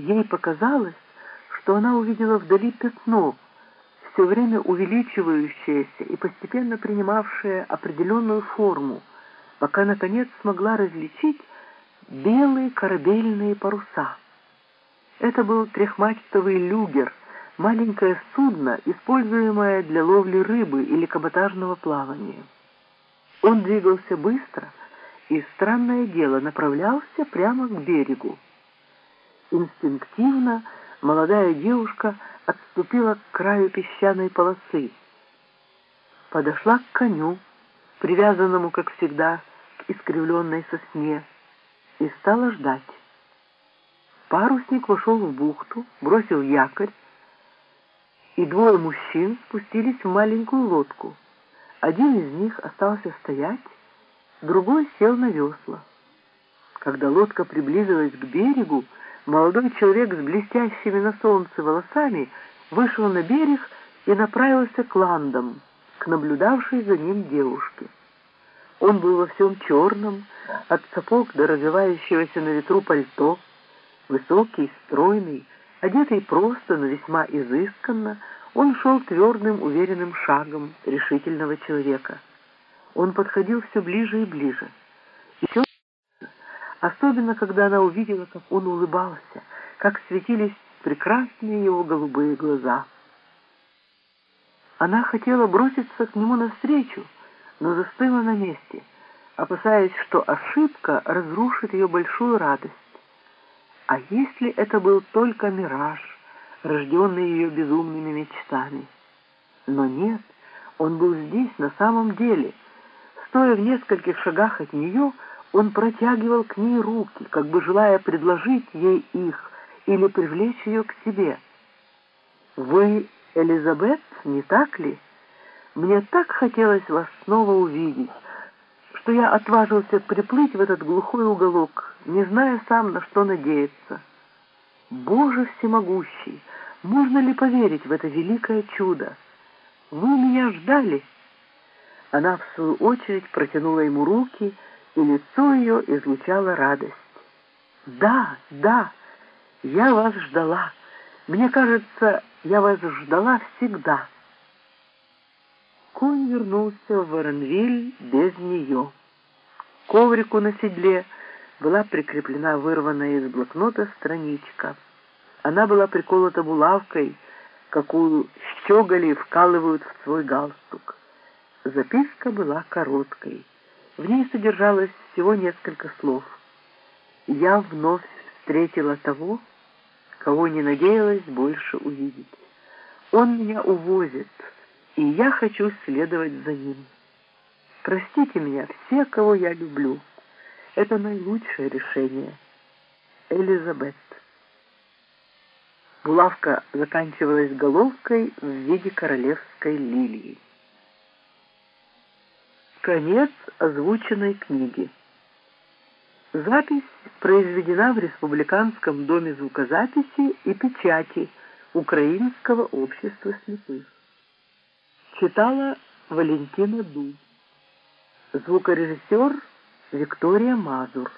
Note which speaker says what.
Speaker 1: Ей показалось, что она увидела вдали пятно, все время увеличивающееся и постепенно принимавшее определенную форму, пока, наконец, смогла различить белые корабельные паруса. Это был трехмачтовый люгер, маленькое судно, используемое для ловли рыбы или каботажного плавания. Он двигался быстро и, странное дело, направлялся прямо к берегу. Инстинктивно молодая девушка отступила к краю песчаной полосы, подошла к коню, привязанному, как всегда, к искривленной сосне, и стала ждать. Парусник вошел в бухту, бросил якорь, и двое мужчин спустились в маленькую лодку. Один из них остался стоять, другой сел на весла. Когда лодка приблизилась к берегу, молодой человек с блестящими на солнце волосами вышел на берег и направился к ландам, к наблюдавшей за ним девушке. Он был во всем черном, от сапог до развивающегося на ветру пальто, высокий, стройный, одетый просто, но весьма изысканно, он шел твердым, уверенным шагом решительного человека. Он подходил все ближе и ближе. Все, особенно когда она увидела, как он улыбался, как светились прекрасные его голубые глаза. Она хотела броситься к нему навстречу, но застыла на месте, опасаясь, что ошибка разрушит ее большую радость. А если это был только мираж, рожденный ее безумными мечтами? Но нет, он был здесь на самом деле. Стоя в нескольких шагах от нее, он протягивал к ней руки, как бы желая предложить ей их или привлечь ее к себе. «Вы Элизабет, не так ли?» Мне так хотелось вас снова увидеть, что я отважился приплыть в этот глухой уголок, не зная сам, на что надеяться. Боже всемогущий, можно ли поверить в это великое чудо? Вы меня ждали?» Она, в свою очередь, протянула ему руки, и лицо ее излучало радость. «Да, да, я вас ждала. Мне кажется, я вас ждала всегда». Конь вернулся в Воронвиль без нее. Коврику на седле была прикреплена вырванная из блокнота страничка. Она была приколота булавкой, какую щеголи вкалывают в свой галстук. Записка была короткой. В ней содержалось всего несколько слов. «Я вновь встретила того, кого не надеялась больше увидеть. Он меня увозит» и я хочу следовать за ним. Простите меня, все, кого я люблю. Это наилучшее решение. Элизабет. Булавка заканчивалась головкой в виде королевской лилии. Конец озвученной книги. Запись произведена в Республиканском доме звукозаписи и печати Украинского общества слепых. Читала Валентина Ду. Звукорежиссер Виктория Мазур.